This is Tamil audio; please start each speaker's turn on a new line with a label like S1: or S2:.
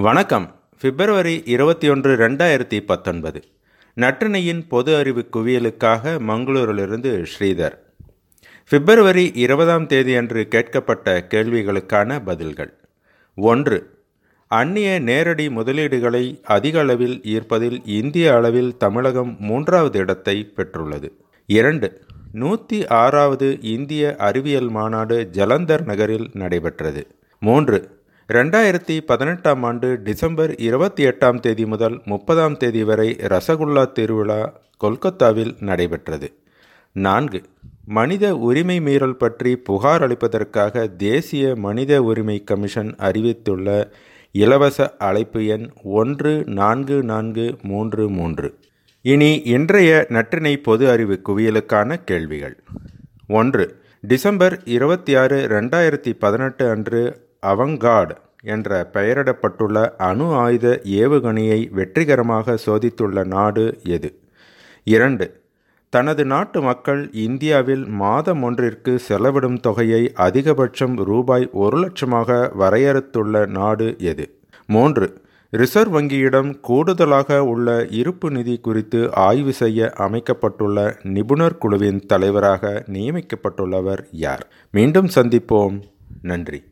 S1: வணக்கம். பிப்ரவரி இருபத்தி ஒன்று ரெண்டாயிரத்தி பத்தொன்பது. நற்றினையின் பொது அறிவு குவியலுக்காக மங்களூரிலிருந்து ஸ்ரீதர். பிப்ரவரி இருபதாம் தேதியன்று கேட்கப்பட்ட கேள்விகளுக்கான பதில்கள். ஒன்று அந்நிய நேரடி முதலீடுகளை அதிக அளவில் ஈர்ப்பதில் இந்திய அளவில் தமிழகம் மூன்றாவது இடத்தை பெற்றுள்ளது. இரண்டு நூற்றி ஆறாவது இந்திய அறிவியல் மாநாடு ஜலந்தர் நகரில் நடைபெற்றது. மூன்று ரெண்டாயிரத்தி பதினெட்டாம் ஆண்டு டிசம்பர் இருபத்தி எட்டாம் தேதி முதல் முப்பதாம் தேதி வரை ரசகுல்லா திருவிழா கொல்கத்தாவில் நடைபெற்றது. நான்கு மனித உரிமை மீறல் பற்றி புகார் அளிப்பதற்காக தேசிய மனித உரிமை கமிஷன் அறிவித்துள்ள இலவச அழைப்பு எண் ஒன்று நான்கு நான்கு மூன்று மூன்று. இனி இன்றைய நற்றினை பொது அறிவு குவியலுக்கான கேள்விகள். ஒன்று டிசம்பர் இருபத்தி ஆறு ரெண்டாயிரத்தி பதினெட்டு அன்று அவங்கார்டு என்ற பெயரிடப்பட்டுள்ள அணு ஆயுத ஏவுகணையை வெற்றிகரமாக சோதித்துள்ள நாடு எது? இரண்டு தனது நாட்டு மக்கள் இந்தியாவில் மாதம் ஒன்றிற்கு செலவிடும் தொகையை அதிகபட்சம் ரூபாய் ஒரு லட்சமாக வரையறுத்துள்ள நாடு எது? மூன்று ரிசர்வ் வங்கியிடம் கூடுதலாக உள்ள இருப்பு நிதி குறித்து ஆய்வு செய்ய அமைக்கப்பட்டுள்ள நிபுணர் குழுவின் தலைவராக நியமிக்கப்பட்டுள்ளவர் யார்? மீண்டும் சந்திப்போம். நன்றி.